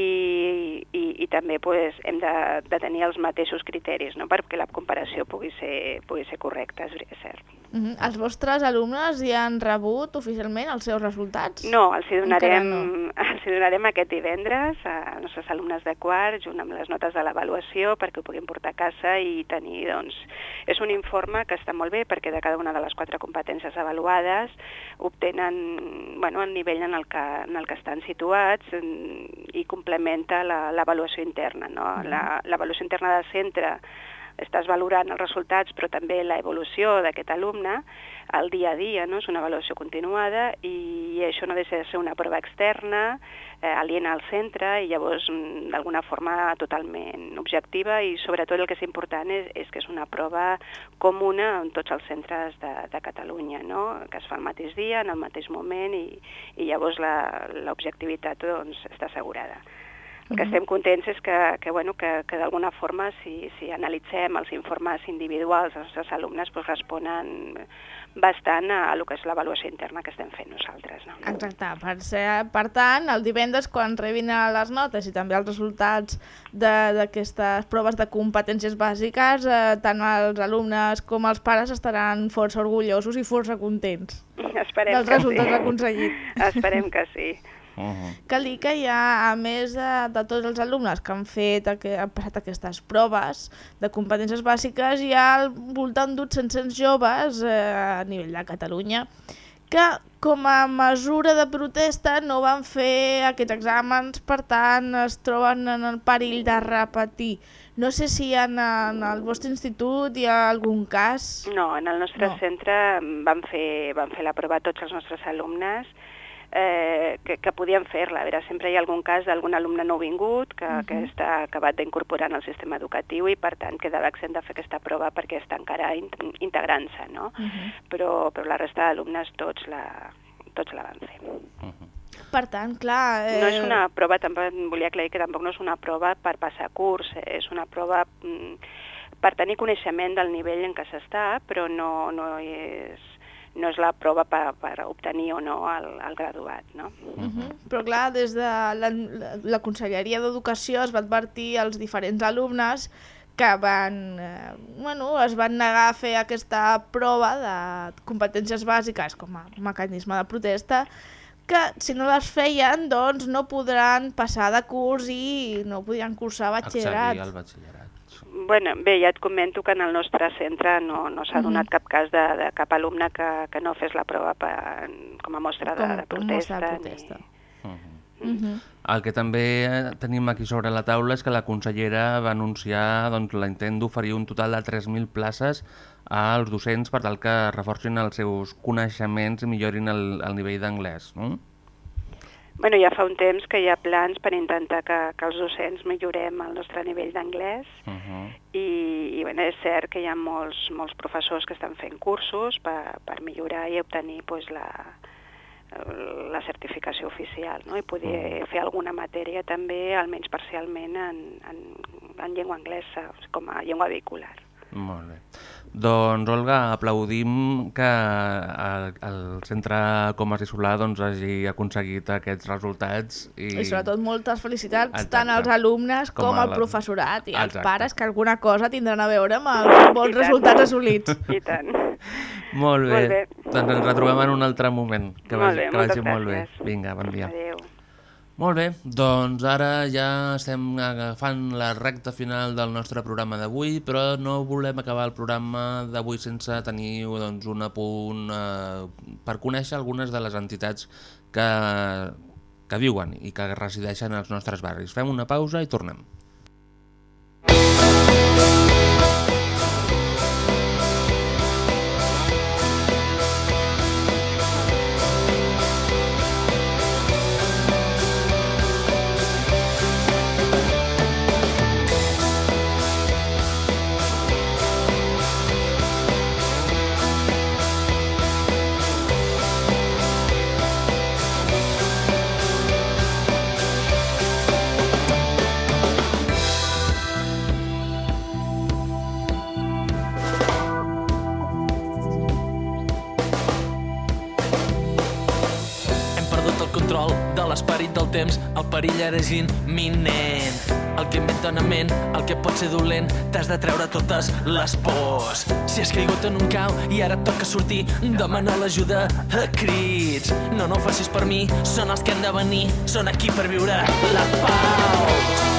i, i també pues, hem de, de tenir els mateixos criteris, no? perquè la comparació pugui ser, pugui ser correcta, és cert. Mm -hmm. Els vostres alumnes ja han rebut oficialment els seus resultats? No, els hi donarem, no. els hi donarem aquest divendres als nostres alumnes de quart, junt amb les notes de l'avaluació, perquè ho puguin portar a casa i tenir, doncs... És un informe que està molt bé perquè de cada una de les quatre competències avaluades obtenen bueno, el nivell en el que, en el que estan situats i complementa l'avaluació interna. No? L'avaluació interna de centre estàs valorant els resultats però també la evolució d'aquest alumne al dia a dia, no? és una avaluació continuada i això no deixa de ser una prova externa, eh, aliena al centre i llavors mm, d'alguna forma totalment objectiva i sobretot el que és important és, és que és una prova comuna en tots els centres de, de Catalunya, no? que es fa el mateix dia, en el mateix moment i, i llavors l'objectivitat doncs, està assegurada. El que estem contents és que, que, bueno, que, que d'alguna forma, si, si analitzem els informes individuals dels nostres alumnes, doncs responen bastant a, a el que és l'avaluació interna que estem fent nosaltres. No? Exacte. Per, ser, per tant, el divendres, quan rebin les notes i també els resultats d'aquestes proves de competències bàsiques, eh, tant els alumnes com els pares estaran força orgullosos i força contents Esperem dels resultats sí. aconseguits. Esperem que sí. Uh -huh. Cal dir que hi ha, a més de, de tots els alumnes que han fet que han passat aquestes proves de competències bàsiques, hi ha al voltant d'800 joves eh, a nivell de Catalunya que com a mesura de protesta no van fer aquests exàmens, per tant es troben en el perill de repetir. No sé si en, en el vostre institut hi ha algun cas. No, en el nostre no. centre van fer, van fer la prova tots els nostres alumnes eh, que, que podien fer-la. A veure, sempre hi ha algun cas d'algun alumne no vingut que, uh -huh. que està acabat d'incorporar en el sistema educatiu i, per tant, quedava exempt de fer aquesta prova perquè està encara in integrant-se, no? Uh -huh. però, però la resta d'alumnes tots la, tots la van fer. Uh -huh. Per tant, clar... Eh... No és una prova, tampoc, volia aclarir que tampoc no és una prova per passar curs, eh? és una prova mm, per tenir coneixement del nivell en què s'està, però no, no és no és la prova per, per obtenir o no el, el graduat. No? Uh -huh. Però clar, des de la, la Conselleria d'Educació es va advertir als diferents alumnes que van, eh, bueno, es van negar a fer aquesta prova de competències bàsiques com a mecanisme de protesta que si no les feien doncs no podran passar de curs i no podrien cursar batxillerat. Accedir al batxillerat. Bueno, bé, ja et comento que en el nostre centre no, no s'ha donat mm -hmm. cap cas de, de cap alumne que, que no fes la prova per, com a mostra de, de protesta. Com mostra de protesta. Ni... Mm -hmm. Mhm. El que també tenim aquí sobre la taula és que la consellera va anunciar doncs, l'intent d'oferir un total de 3.000 places als docents per tal que reforcin els seus coneixements i millorin el, el nivell d'anglès. No? Bueno, ja fa un temps que hi ha plans per intentar que, que els docents millorem el nostre nivell d'anglès Uh -huh. i, i bueno, és cert que hi ha molts, molts professors que estan fent cursos per, per millorar i obtenir pues, la, la certificació oficial no? i poder fer alguna matèria també, almenys parcialment, en, en, en llengua anglesa, com a llengua vehicular. Molt bé. Doncs, Olga, aplaudim que el, el centre Comas i Solà doncs, hagi aconseguit aquests resultats. I, I sobretot moltes felicitats Exacte. tant als alumnes com, Com al la- professorat i als Exacte. pares que alguna cosa tindran a veure amb els bons I tant. resultats assolits. I tant. Molt bé. Molt bé. Doncs ens retrobem en un altre moment. Que Molt vagi, bé, que vagi molt bé. Vinga, bon dia. Adéu. Molt bé, doncs ara ja estem agafant la recta final del nostre programa d'avui, però no volem acabar el programa d'avui sense tenir doncs, un apunt eh, per conèixer algunes de les entitats que, que viuen i que resideixen als nostres barris. Fem una pausa i tornem. Hem perill ara és imminent. El que inventa una ment, el que pot ser dolent, t'has de treure totes les pors. Si has caigut en un cau i ara et toca sortir, demana l'ajuda a crits. No, no ho facis per mi, són els que han de venir, són aquí per viure la pau.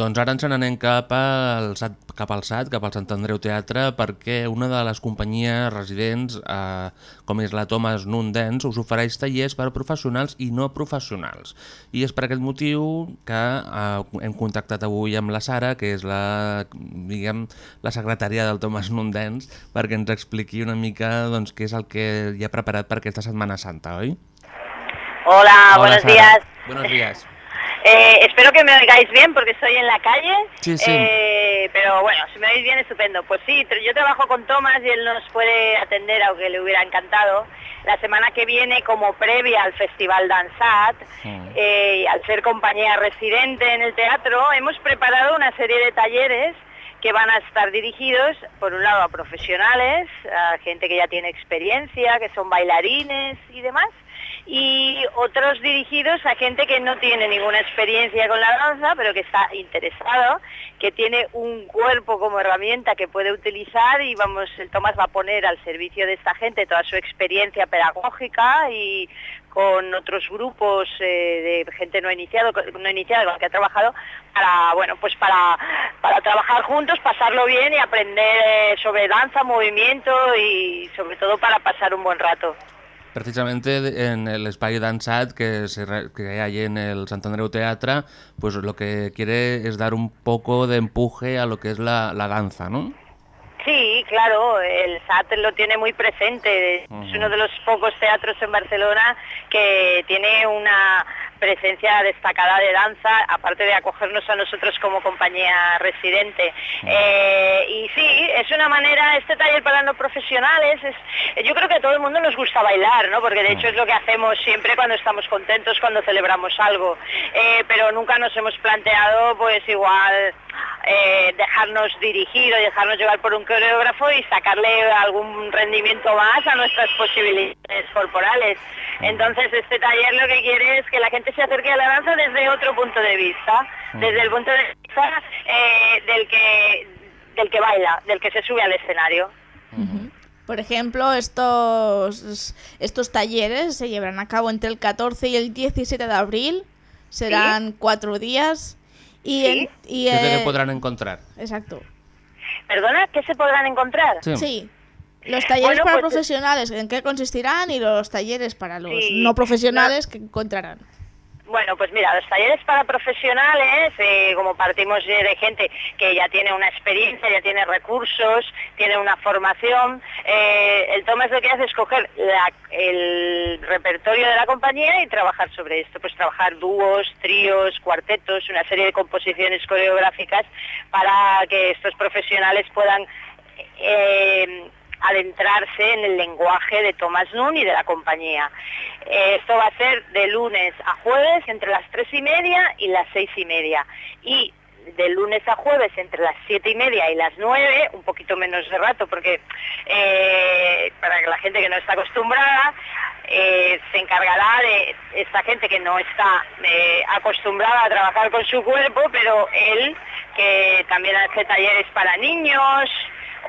Doncs ara ens n'anem cap al SAT, cap al SAT, cap al Sant Andreu Teatre, perquè una de les companyies residents, eh, com és la Thomas Nundens, us ofereix tallers per a professionals i no professionals. I és per aquest motiu que eh, hem contactat avui amb la Sara, que és la, diguem, la secretària del Thomas Nundens, perquè ens expliqui una mica doncs, què és el que hi ha preparat per aquesta Setmana Santa, oi? Hola, buenos Sara. días. Buenos días. Eh, espero que me oigáis bien porque estoy en la calle. Sí, sí. Eh, pero bueno, si me oís bien, estupendo. Pues sí, yo trabajo con Tomás y él nos puede atender, aunque le hubiera encantado. La semana que viene, como previa al Festival Dansat, eh, al ser compañía residente en el teatro, hemos preparado una serie de talleres que van a estar dirigidos, por un lado, a profesionales, a gente que ya tiene experiencia, que son bailarines y demás, y otros dirigidos a gente que no tiene ninguna experiencia con la danza, pero que está interesado, que tiene un cuerpo como herramienta que puede utilizar y vamos, el Tomás va a poner al servicio de esta gente toda su experiencia pedagógica y con otros grupos eh, de gente no iniciado, no iniciada con la que ha trabajado para bueno pues para, para trabajar juntos, pasarlo bien y aprender sobre danza, movimiento y sobre todo para pasar un buen rato. Precisamente en el espacio Dansat que, se re- que hay en el Sant Andreu Teatre, pues lo que quiere es dar un poco de empuje a lo que es la, la danza, ¿no? Sí, claro, el SAT lo tiene muy presente. Es uno de los pocos teatros en Barcelona que tiene una presencia destacada de danza, aparte de acogernos a nosotros como compañía residente. Eh, y sí, es una manera, este taller para no profesionales, es, yo creo que a todo el mundo nos gusta bailar, ¿no? Porque de hecho es lo que hacemos siempre cuando estamos contentos, cuando celebramos algo. Eh, pero nunca nos hemos planteado, pues igual, eh, dejarnos dirigir o dejarnos llevar por un coreógrafo y sacarle algún rendimiento más a nuestras posibilidades corporales. Entonces este taller lo que quiere es que la gente se acerque a la danza desde otro punto de vista, desde el punto de vista eh, del que del que baila, del que se sube al escenario. Por ejemplo, estos, estos talleres se llevarán a cabo entre el 14 y el 17 de abril. Serán cuatro días. Y, en- y, ¿Qué eh, podrán encontrar? Exacto. ¿Perdona? ¿Qué se podrán encontrar? Sí. Los talleres Bueno, para pues, profesionales, ¿en qué consistirán? Y los talleres para los Sí, no profesionales, ¿qué encontrarán? Bueno, pues mira, los talleres para profesionales, eh, como partimos de gente que ya tiene una experiencia, ya tiene recursos, tiene una formación, eh, el Tomás lo que hace es coger el repertorio de la compañía y trabajar sobre esto, pues trabajar dúos, tríos, cuartetos, una serie de composiciones coreográficas para que estos profesionales puedan eh, adentrarse en el lenguaje de Thomas Nunn y de la compañía. Eh, esto va a ser de lunes a jueves entre las tres y media y las seis y media. Y de lunes a jueves entre las siete y media y las nueve, un poquito menos de rato, porque eh, para la gente que no está acostumbrada, eh, se encargará de esta gente que no está acostumbrada a trabajar con su cuerpo, pero él, que también hace talleres para niños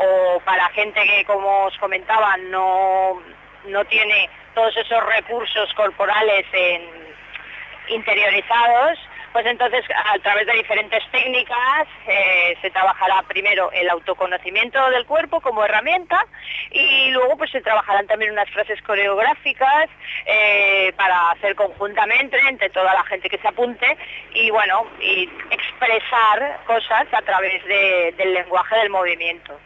o para gente que, como os comentaba, no, no tiene todos esos recursos corporales interiorizados, pues entonces a través de diferentes técnicas eh, se trabajará primero el autoconocimiento del cuerpo como herramienta y luego pues se trabajarán también unas frases coreográficas eh, para hacer conjuntamente entre toda la gente que se apunte y bueno, y expresar cosas a través de- del lenguaje del movimiento.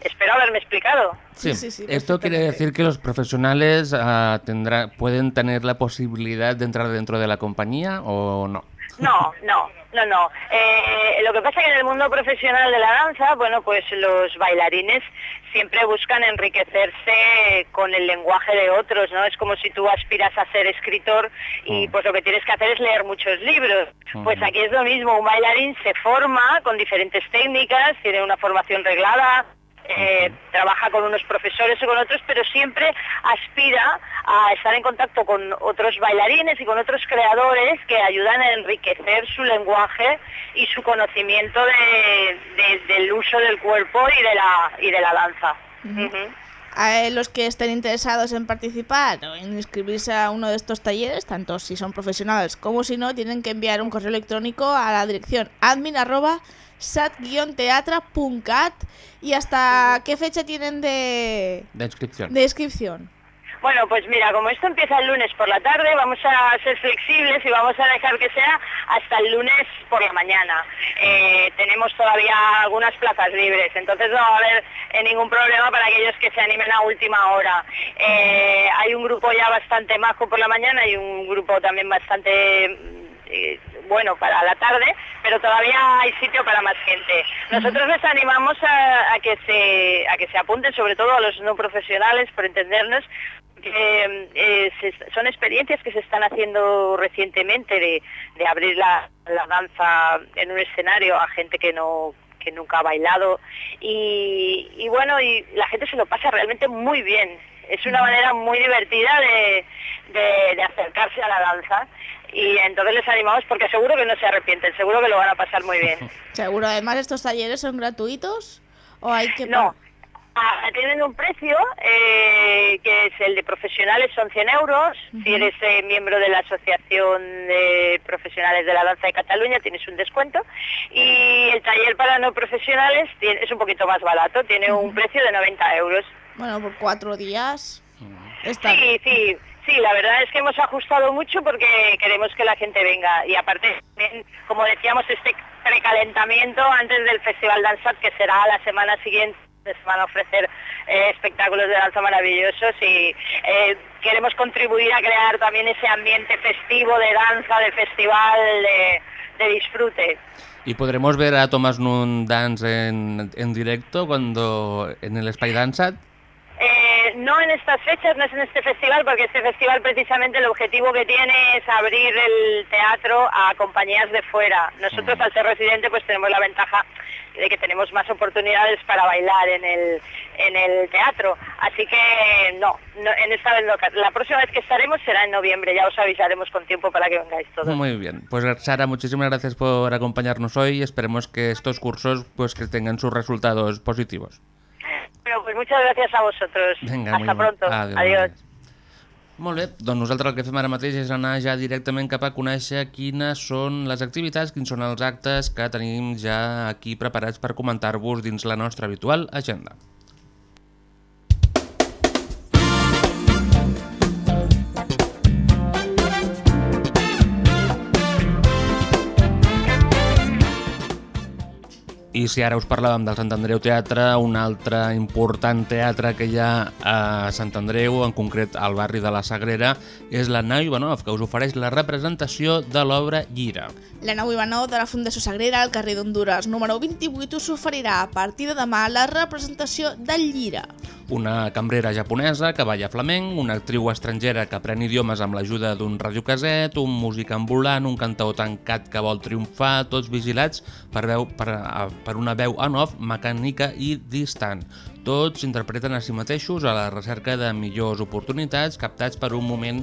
Espero haberme explicado. Sí, esto quiere decir que los profesionales ah, tendrá- pueden tener la posibilidad de entrar dentro de la compañía o no. No, no, no, no. Eh, lo que pasa es que en el mundo profesional de la danza, bueno, pues los bailarines siempre buscan enriquecerse con el lenguaje de otros, ¿no? Es como si tú aspiras a ser escritor y pues lo que tienes que hacer es leer muchos libros. Pues aquí es lo mismo, un bailarín se forma con diferentes técnicas, tiene una formación reglada, eh, trabaja con unos profesores o con otros, pero siempre aspira a estar en contacto con otros bailarines y con otros creadores que ayudan a enriquecer su lenguaje y su conocimiento de- de- del uso del cuerpo y de la, y de la danza. A los que estén interesados en participar o en inscribirse a uno de estos talleres, tanto si son profesionales como si no, tienen que enviar un correo electrónico a la dirección admin arroba sat-teatra.cat y hasta qué fecha tienen de, De inscripción. de inscripción. Bueno, pues mira, como esto empieza el lunes por la tarde, vamos a ser flexibles y vamos a dejar que sea hasta el lunes por la mañana. Eh, tenemos todavía algunas plazas libres, entonces no va a haber eh, ningún problema para aquellos que se animen a última hora. Eh, hay un grupo ya bastante majo por la mañana y un grupo también bastante eh, bueno para la tarde, pero todavía hay sitio para más gente. Nosotros les animamos a, a que se a que se apunten, sobre todo a los no profesionales, por entendernos, que eh, se- son experiencias que se están haciendo recientemente de, de abrir la, la danza en un escenario a gente que no que nunca ha bailado. Y, y bueno y la gente se lo pasa realmente muy bien. Es una manera muy divertida de, de- de acercarse a la danza y entonces les animamos porque seguro que no se arrepienten seguro que lo van a pasar muy bien [LAUGHS] Seguro, además, estos talleres son gratuitos o hay que No. Ah, tienen un precio eh, que es el de profesionales son 100 euros. Si eres eh, miembro de la Asociación de Profesionales de la Danza de Cataluña tienes un descuento. Y el taller para no profesionales tiene- es un poquito más barato, tiene un precio de 90 euros. Bueno, por cuatro días. Está Sí, sí, sí, la verdad es que hemos ajustado mucho porque queremos que la gente venga y aparte, como decíamos, este precalentamiento antes del Festival Danzat que será la semana siguiente les van a ofrecer eh, espectáculos de danza maravillosos y eh, queremos contribuir a crear también ese ambiente festivo de danza, de festival, de, disfrute. ¿Y podremos ver a Thomas Nun Dance en, en directo cuando en el Spy Dansat? Eh, no en estas fechas, no es en este festival, porque este festival precisamente el objetivo que tiene es abrir el teatro a compañías de fuera. Nosotros al ser residente pues tenemos la ventaja de que tenemos más oportunidades para bailar en el, en el teatro. Así que no, no en esta vez no. La próxima vez que estaremos será en noviembre, ya os avisaremos con tiempo para que vengáis todos. Muy bien. Pues Sara, muchísimas gracias por acompañarnos hoy y esperemos que estos cursos pues que tengan sus resultados positivos. Bueno, pues muchas gracias a vosotros. Vinga, Hasta pronto. bé. Adéu, Adiós. Molt bé, doncs nosaltres el que fem ara mateix és anar ja directament cap a conèixer quines són les activitats, quins són els actes que tenim ja aquí preparats per comentar-vos dins la nostra habitual agenda. I si ara us parlàvem del Sant Andreu Teatre, un altre important teatre que hi ha a Sant Andreu, en concret al barri de la Sagrera, és la Nau Ivanov, que us ofereix la representació de l'obra Llira. La nau Ivanov de la Fundació Sagrera al carrer d'Honduras número 28 us oferirà a partir de demà la representació del Llira. Una cambrera japonesa que balla flamenc, una actriu estrangera que aprèn idiomes amb l'ajuda d'un radiocaset, un músic ambulant, un cantaor tancat que vol triomfar, tots vigilats per, veu, per, per una veu en off mecànica i distant. Tots interpreten a si mateixos a la recerca de millors oportunitats captats per un moment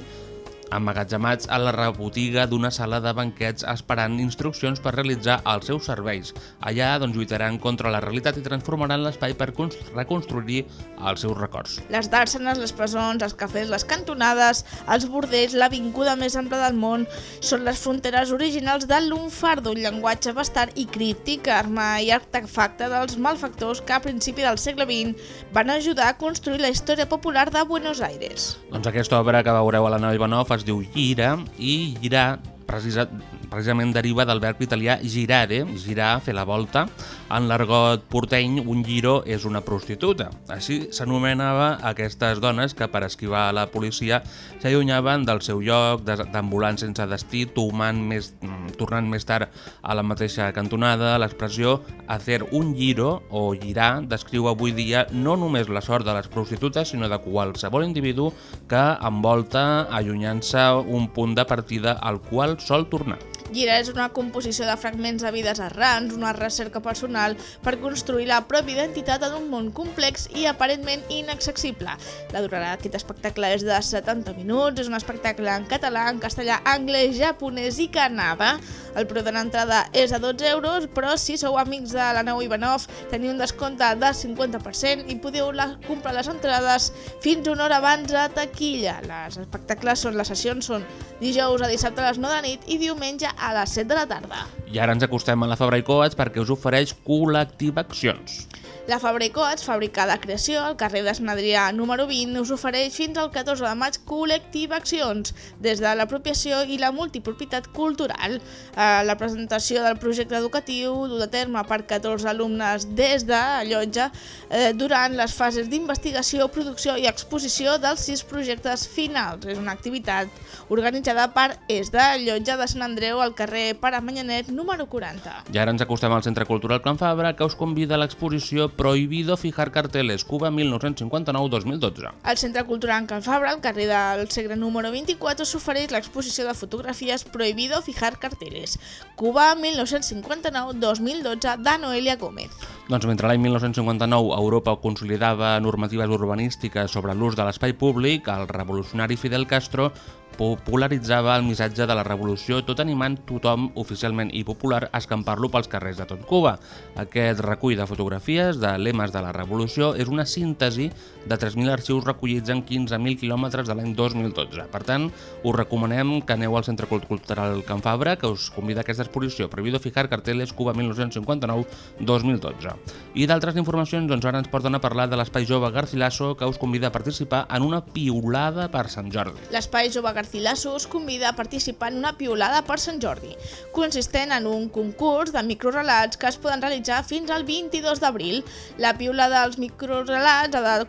emmagatzemats a la rebotiga d'una sala de banquets esperant instruccions per realitzar els seus serveis. Allà doncs, lluitaran contra la realitat i transformaran l'espai per cons- reconstruir els seus records. Les dàrsenes, les presons, els cafès, les cantonades, els bordells, l'avinguda més ampla del món són les fronteres originals de l'unfardo, un llenguatge bastard i críptic, arma i artefacte dels malfactors que a principi del segle XX van ajudar a construir la història popular de Buenos Aires. Doncs aquesta obra que veureu a la nau Ivanov es diu Gira i girar precisa, precisament deriva del verb italià girare, girar, fer la volta. En l'argot porteny, un giro és una prostituta. Així s'anomenava aquestes dones que per esquivar la policia s'allunyaven del seu lloc, d'ambulant sense destí, tomant més, mm, tornant més tard a la mateixa cantonada. L'expressió hacer un giro o girar descriu avui dia no només la sort de les prostitutes, sinó de qualsevol individu que envolta allunyant-se un punt de partida al qual sol tornar. Gira és una composició de fragments de vides errants, una recerca personal per construir la pròpia identitat en un món complex i aparentment inaccessible. La durada d'aquest espectacle és de 70 minuts, és un espectacle en català, en castellà, anglès, japonès i canada. El preu de l'entrada és a 12 euros, però si sou amics de la nau Ivanov teniu un descompte de 50% i podeu la, comprar les entrades fins una hora abans a taquilla. Les espectacles són, les sessions són dijous a dissabte a les 9 de nit i diumenge a les 7 de la tarda. I ara ens acostem a la Fabra i Coats perquè us ofereix Col·lectiva Accions. La Coats, fàbrica de creació, al carrer de Sant Adrià número 20, us ofereix fins al 14 de maig col·lectiva accions, des de l'apropiació i la multipropietat cultural. Eh, la presentació del projecte educatiu dut a terme per 14 alumnes des de Llotja eh, durant les fases d'investigació, producció i exposició dels sis projectes finals. És una activitat organitzada per Es de Llotja de Sant Andreu al carrer Pare Manyanet número 40. I ara ens acostem al Centre Cultural Can Fabra que us convida a l'exposició Prohibido fijar carteles, Cuba 1959-2012. Al Centre Cultural Can Fabra, al carrer del Segre número 24, s'ofereix l'exposició de fotografies Prohibido fijar carteles, Cuba 1959-2012, de Noelia Gómez. Doncs mentre l'any 1959 Europa consolidava normatives urbanístiques sobre l'ús de l'espai públic, el revolucionari Fidel Castro popularitzava el missatge de la revolució tot animant tothom oficialment i popular a escampar-lo pels carrers de tot Cuba. Aquest recull de fotografies de lemes de la revolució és una síntesi de 3.000 arxius recollits en 15.000 quilòmetres de l'any 2012. Per tant, us recomanem que aneu al Centre Cultural Can Fabra, que us convida a aquesta exposició Prohibido fijar carteles Cuba 1959-2012. I d'altres informacions, doncs ara ens porten a parlar de l'Espai Jove Garcilaso, que us convida a participar en una piulada per Sant Jordi. L'Espai Jove Garcilaso us convida a participar en una piolada per Sant Jordi, consistent en un concurs de microrelats que es poden realitzar fins al 22 d'abril. La piolada dels microrelats ha de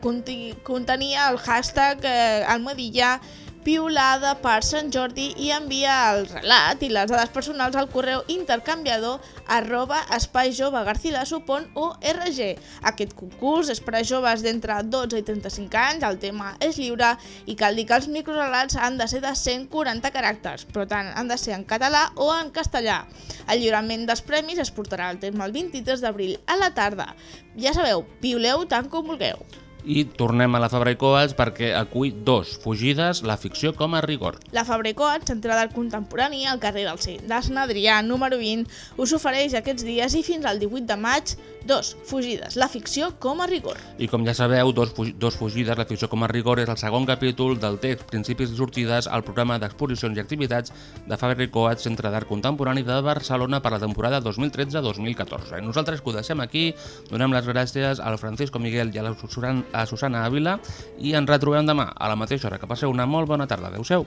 contenir el hashtag eh, almohadilla piolada per Sant Jordi i envia el relat i les dades personals al correu intercanviador arroba espaijovegarcilaso.org. Aquest concurs és per a joves d'entre 12 i 35 anys, el tema és lliure i cal dir que els microrelats han de ser de 140 caràcters, però tant han de ser en català o en castellà. El lliurament dels premis es portarà al terme el 23 d'abril a la tarda. Ja sabeu, piuleu tant com vulgueu. I tornem a la Fabra i Coats perquè acull dos fugides, la ficció com a rigor. La Fabra i Coats, centre d'art contemporani al carrer del C. de Sant Adrià, número 20, us ofereix aquests dies i fins al 18 de maig dos fugides, la ficció com a rigor. I com ja sabeu, dos, dos fugides, la ficció com a rigor, és el segon capítol del text Principis i sortides al programa d'exposicions i activitats de Fabra i Coats, centre d'art contemporani de Barcelona per la temporada 2013-2014. I nosaltres que ho deixem aquí, donem les gràcies al Francisco Miguel i a la Susan- a Susana Ávila i ens retrobem demà a la mateixa hora. Que passeu una molt bona tarda. Adéu-siau.